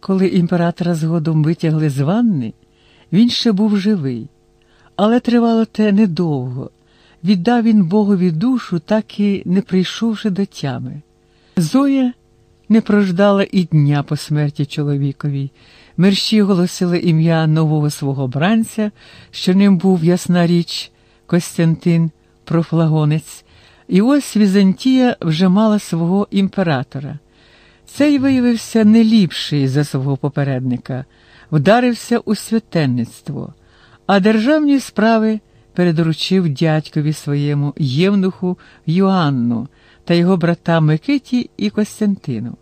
Коли імператора згодом витягли з ванни, він ще був живий, але тривало те недовго. Віддав він Богові душу, так і не прийшовши до тями. Зоя не прождала і дня по смерті чоловіковій. Мерщі голосили ім'я нового свого бранця, що ним був ясна річ Костянтин Профлагонець, і ось Візантія вже мала свого імператора. Цей виявився не ліпший за свого попередника, вдарився у святенництво, а державні справи передоручив дядькові своєму євнуху Йоанну та його братам Микиті і Костянтину.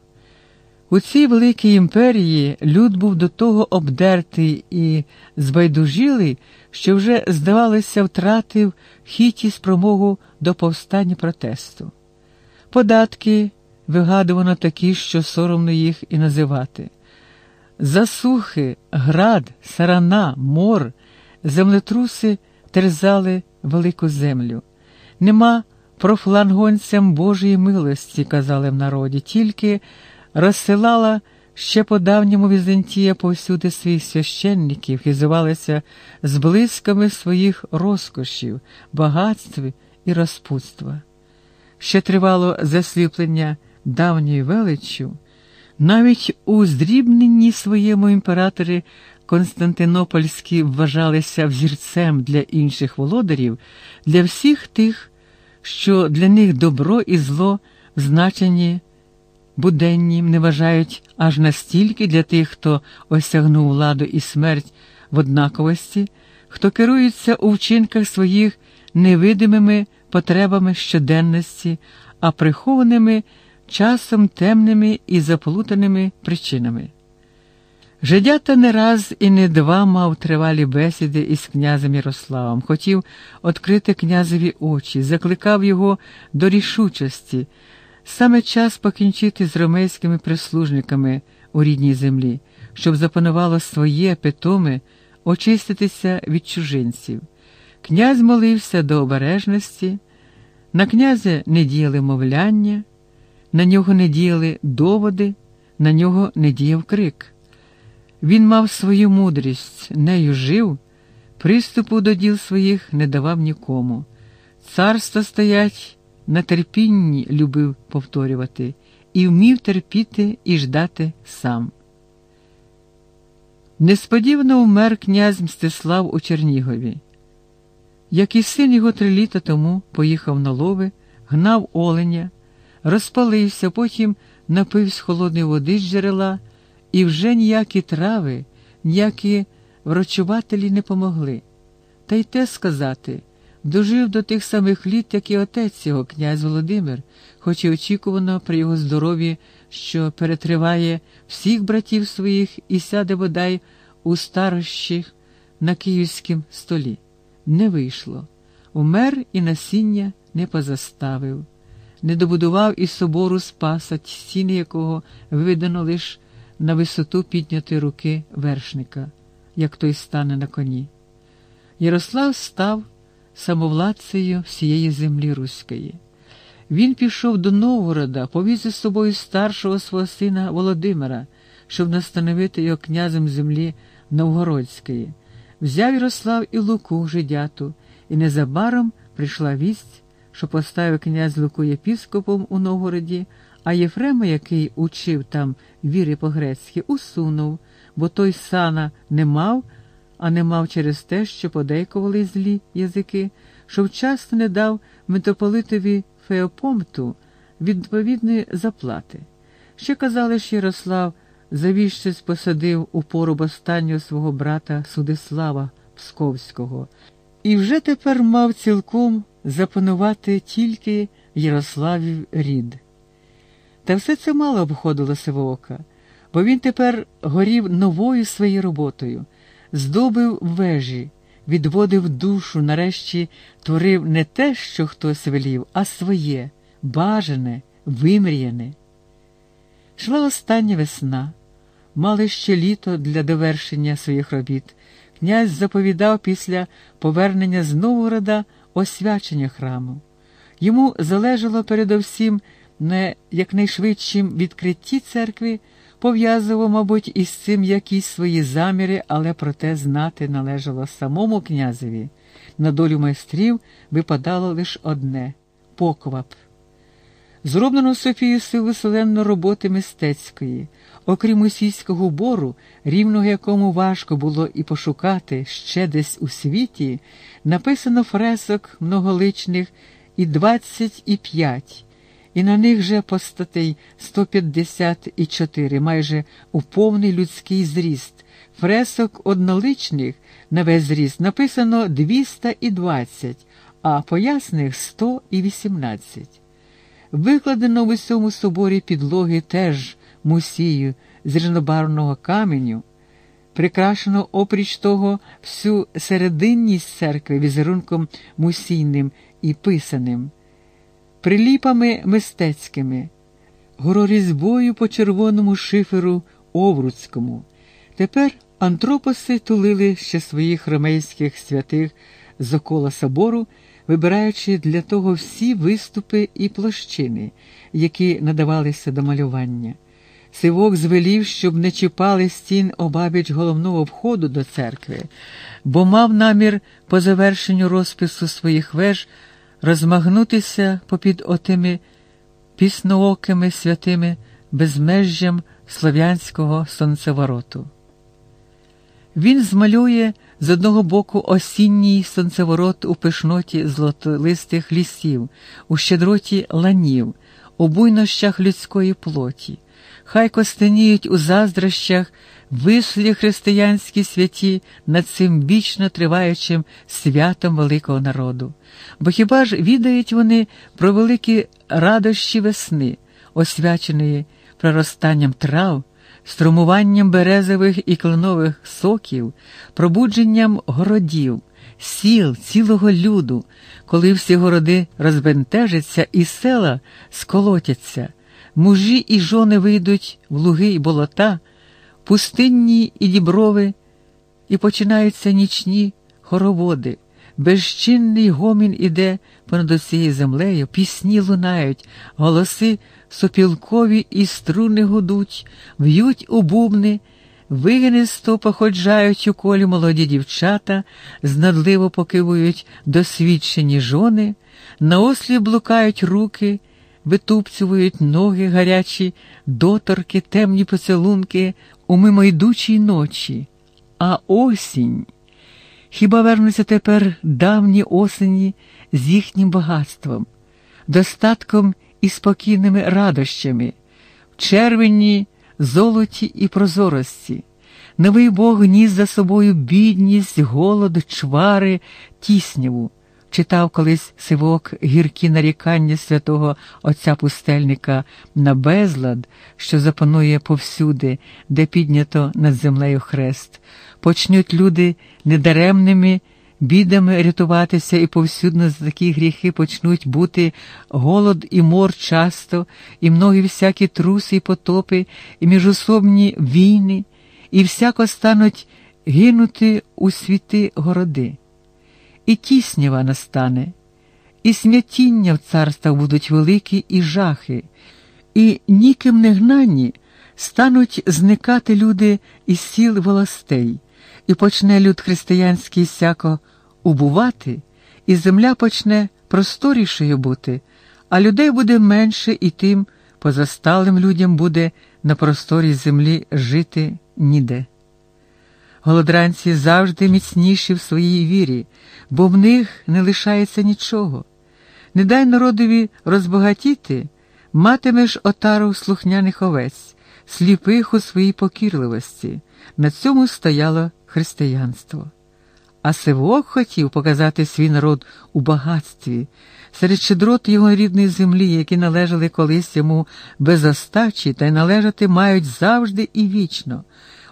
У цій великій імперії люд був до того обдертий і збайдужілий, що вже, здавалося, втратив хіті спромогу до повстання протесту. Податки вигадувано такі, що соромно їх і називати. Засухи, град, сарана, мор, землетруси терзали велику землю. Нема профлангонцям Божої милості, казали в народі, тільки розсилала ще по давньому Візантія повсюди своїх священників, хизувалася з блисками своїх розкошів, багатств і розпутства. Ще тривало засліплення давньою величчю, навіть у здрібненні своєму імператорі Константинопольські вважалися взірцем для інших володарів, для всіх тих, що для них добро і зло в буденнім не вважають аж настільки для тих, хто осягнув владу і смерть в однаковості, хто керується у вчинках своїх невидимими потребами щоденності, а прихованими часом темними і заплутаними причинами. Жидята не раз і не два мав тривалі бесіди із князем Ярославом, хотів відкрити князеві очі, закликав його до рішучості, саме час покінчити з ромейськими прислужниками у рідній землі, щоб запанувало своє питоме, очиститися від чужинців. Князь молився до обережності, на князя не діяли мовляння, на нього не діяли доводи, на нього не діяв крик. Він мав свою мудрість, нею жив, приступу до діл своїх не давав нікому. Царство стоять на терпінні, любив повторювати, і вмів терпіти і ждати сам. Несподівано вмер князь Мстислав у Чернігові. Як і син його три літа тому поїхав на лови, гнав оленя, розпалився, потім напився холодної води з джерела. І вже ніякі трави, ніякі врачувателі не помогли. Та й те сказати, дожив до тих самих літ, як і отець його, князь Володимир, хоч і очікувано при його здоров'ї, що перетриває всіх братів своїх і сяде бодай у старощих на київськім столі. Не вийшло. Умер і насіння не позаставив, не добудував із собору спаса, стіни якого видано лише на висоту підняти руки вершника, як той стане на коні. Ярослав став самовладцею всієї землі Руської. Він пішов до Новгорода, повіз із собою старшого свого сина Володимира, щоб настановити його князем землі Новгородської. Взяв Ярослав і Луку жидяту, і незабаром прийшла вість, що поставив князь Луку єпіскопом у Новгороді, а Єфрема, який учив там віри по-грецьки, усунув, бо той сана не мав, а не мав через те, що подейкували злі язики, що вчасно не дав митрополитові Феопомту відповідної заплати. Ще казали, що Ярослав завіщось посадив у поруб останнього свого брата Судислава Псковського, і вже тепер мав цілком запанувати тільки Ярославів рід. Та все це мало обходило Сивоока, бо він тепер горів новою своєю роботою, здобив вежі, відводив душу, нарешті творив не те, що хтось велів, а своє, бажане, вимріяне. Шла остання весна, мали ще літо для довершення своїх робіт. Князь заповідав після повернення з Новгорода освячення храму. Йому залежало передовсім на якнайшвидшім відкритті церкви пов'язував, мабуть, із цим якісь свої заміри, але проте знати належало самому князеві. На долю майстрів випадало лише одне поквап. Зроблено Софію силу селенно роботи мистецької, окрім усійського бору, рівного якому важко було і пошукати ще десь у світі, написано фресок многоличних і двадцять і п'ять, і на них же постатей 154, майже у повний людський зріст. Фресок одноличних на весь зріст написано 220, а поясних 118. Викладено в усьому соборі підлоги теж мусію з різнобарвного каменю, прикрашено опріч того всю серединність церкви візерунком мусійним і писаним, приліпами мистецькими, горорізьбою по червоному шиферу Овруцькому. Тепер антропоси тулили ще своїх ромейських святих з окола собору вибираючи для того всі виступи і площини, які надавалися до малювання. Сивок звелів, щоб не чіпали стін обабіч головного входу до церкви, бо мав намір по завершенню розпису своїх веж розмагнутися попід отими пісноокими святими безмежжям слов'янського сонцевороту. Він змалює з одного боку осінній сонцеворот у пишноті злотолистих лісів, у щедроті ланів, у буйнощах людської плоті. Хай костеніють у заздрощах вислі християнські святі над цим вічно триваючим святом великого народу. Бо хіба ж відають вони про великі радощі весни, освяченої проростанням трав? Струмуванням березових і кленових соків, пробудженням городів, сіл, цілого люду, коли всі городи розбентежаться і села сколотяться, мужі і жони вийдуть в луги й болота, пустинні і діброви, і починаються нічні хороводи. Безчинний гомін іде понад усією землею, пісні лунають, голоси сопілкові і струни гудуть, в'ють у бубни, вигинисто походжають у колі молоді дівчата, знадливо покивують досвідчені жони, наослі блукають руки, витупцюють ноги гарячі, доторки, темні поцілунки у мимойдучій ночі. А осінь. Хіба вернуться тепер давні осені з їхнім багатством, достатком і спокійними радощами, в червені, золоті і прозорості. Новий Бог ніс за собою бідність, голод, чвари, тісняву. Читав колись сивок гіркі нарікання святого Отця пустельника на безлад, що запанує повсюди, де піднято над землею хрест. Почнуть люди недаремними бідами рятуватися і повсюдно за такі гріхи почнуть бути голод і мор часто, і многі всякі труси і потопи, і міжособні війни, і всяко стануть гинути у світи городи. І тіснява настане, і смятіння в царствах будуть великі і жахи, і ніким не гнані стануть зникати люди із сіл волостей і почне люд християнський сяко убувати, і земля почне просторішою бути, а людей буде менше, і тим позасталим людям буде на просторі землі жити ніде. Голодранці завжди міцніші в своїй вірі, бо в них не лишається нічого. Не дай народові розбагатіти, матимеш отару слухняних овець, сліпих у своїй покірливості. На цьому стояло християнство. А Сивок хотів показати свій народ у багатстві, серед щедрот його рідної землі, які належали колись йому без остачі та й належати мають завжди і вічно.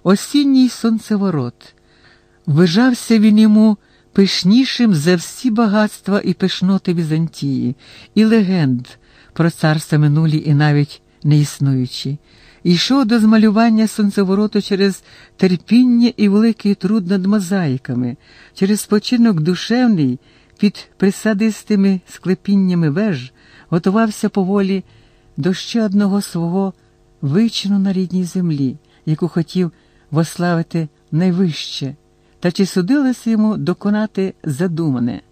Осінній сонцеворот. Вижався він йому пишнішим за всі багатства і пишноти Візантії, і легенд про царства минулі і навіть неіснуючі йшов до змалювання сонцевороту через терпіння і великий труд над мозаїками, через спочинок душевний під присадистими склепіннями веж, готувався поволі до ще одного свого вичину на рідній землі, яку хотів вославити найвище, та чи судилося йому доконати задумане.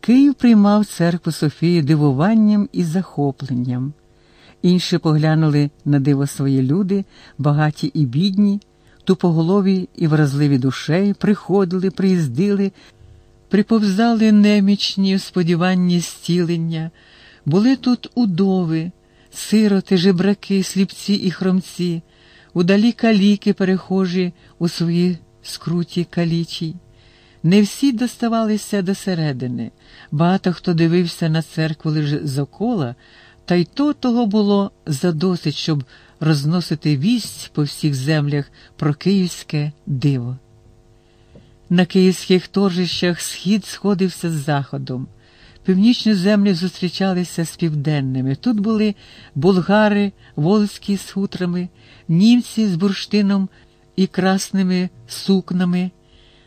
Київ приймав церкву Софії дивуванням і захопленням. Інші поглянули на диво свої люди, багаті і бідні, тупоголові і вразливі душею, приходили, приїздили, приповзали немічні в сподіванні зцілення, були тут удови, сироти, жебраки, сліпці і хромці, удалі каліки перехожі у свої скруті калічій. Не всі доставалися до середини, багато хто дивився на церкву лише з окола, та й то того було задосить, щоб розносити вість по всіх землях про київське диво. На київських торжищах схід сходився з заходом. Північні землі зустрічалися з південними. Тут були булгари, волзькі з хутрами, німці з бурштином і красними сукнами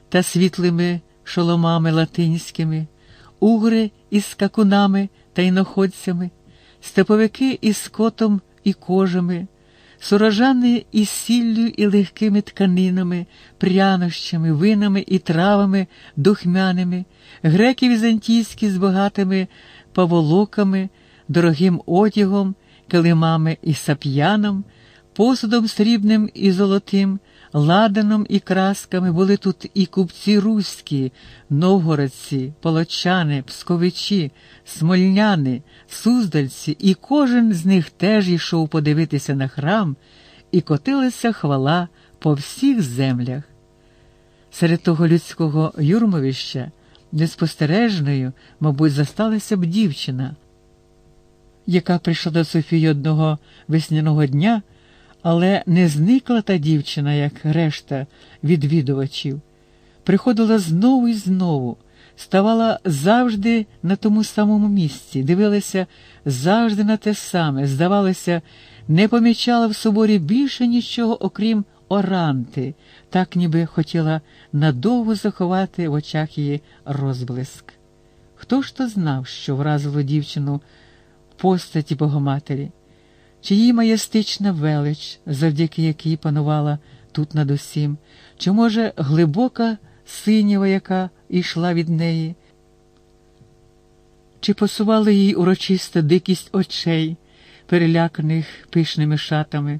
та світлими шоломами латинськими, угри із скакунами та іноходцями, степовики із скотом і кожами, сурожани із сіллю і легкими тканинами, прянощами, винами і травами духмяними, греки візантійські з багатими паволоками, дорогим одягом, килимами і сап'яном, посудом срібним і золотим ладаном і красками були тут і купці руські, новгородці, полочани, псковичі, смольняни, суздальці, і кожен з них теж йшов подивитися на храм, і котилася хвала по всіх землях. Серед того людського юрмовища неспостережною, мабуть, засталася б дівчина, яка прийшла до Софії одного весняного дня. Але не зникла та дівчина, як решта відвідувачів, приходила знову і знову, ставала завжди на тому самому місці, дивилася завжди на те саме, здавалося, не помічала в соборі більше нічого, окрім оранти, так ніби хотіла надовго заховати в очах її розблиск. Хто ж то знав, що вразило дівчину в постаті Богоматері? Чи її маєстична велич, завдяки якій панувала тут над усім, чи, може, глибока синіва, яка йшла від неї, чи посувала їй урочиста дикість очей, переляканих пишними шатами,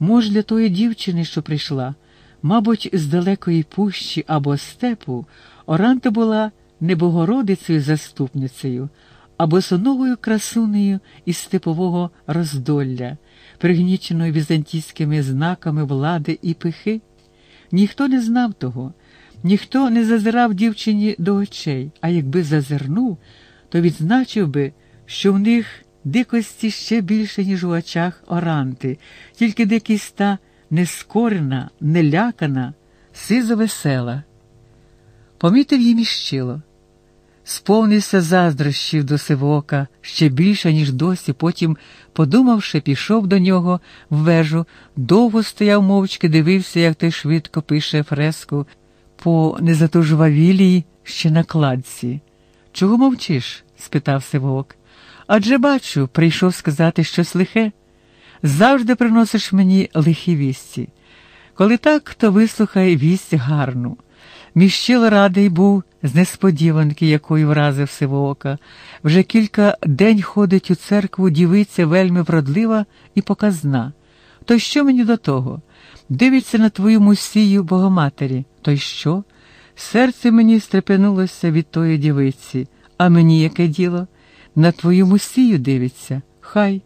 може, для тої дівчини, що прийшла, мабуть, з далекої пущі або степу, Оранта була не Богородицею заступницею, а босоногою красунею із степового роздолля, пригніченою візантійськими знаками влади і пихи. Ніхто не знав того, ніхто не зазирав дівчині до очей, а якби зазирнув, то відзначив би, що в них дикості ще більше, ніж у очах оранти, тільки дикість та нескорена, нелякана, сизо весела. Помітив їй міщило сповнився заздрощів до Сивока ще більше, ніж досі, потім, подумавши, пішов до нього в вежу, довго стояв мовчки, дивився, як той швидко пише фреску по незатужвавілій ще на кладці. Чого мовчиш? спитав Сивок. Адже бачу, прийшов сказати щось лихе. Завжди приносиш мені лихі вісті. Коли так, то вислухай вість гарну. Міщил радий був з несподіванки, якою вразив Сивоока. Вже кілька день ходить у церкву дівиця вельми вродлива і показна. То що мені до того? Дивиться на твою мусію Богоматері. То й що? Серце мені стрепенулося від тої дівиці, а мені яке діло? На твою мусію дивиться, хай.